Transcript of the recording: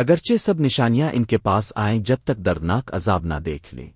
اگرچہ سب نشانیاں ان کے پاس آئیں جب تک دردناک عذاب نہ دیکھ لیں۔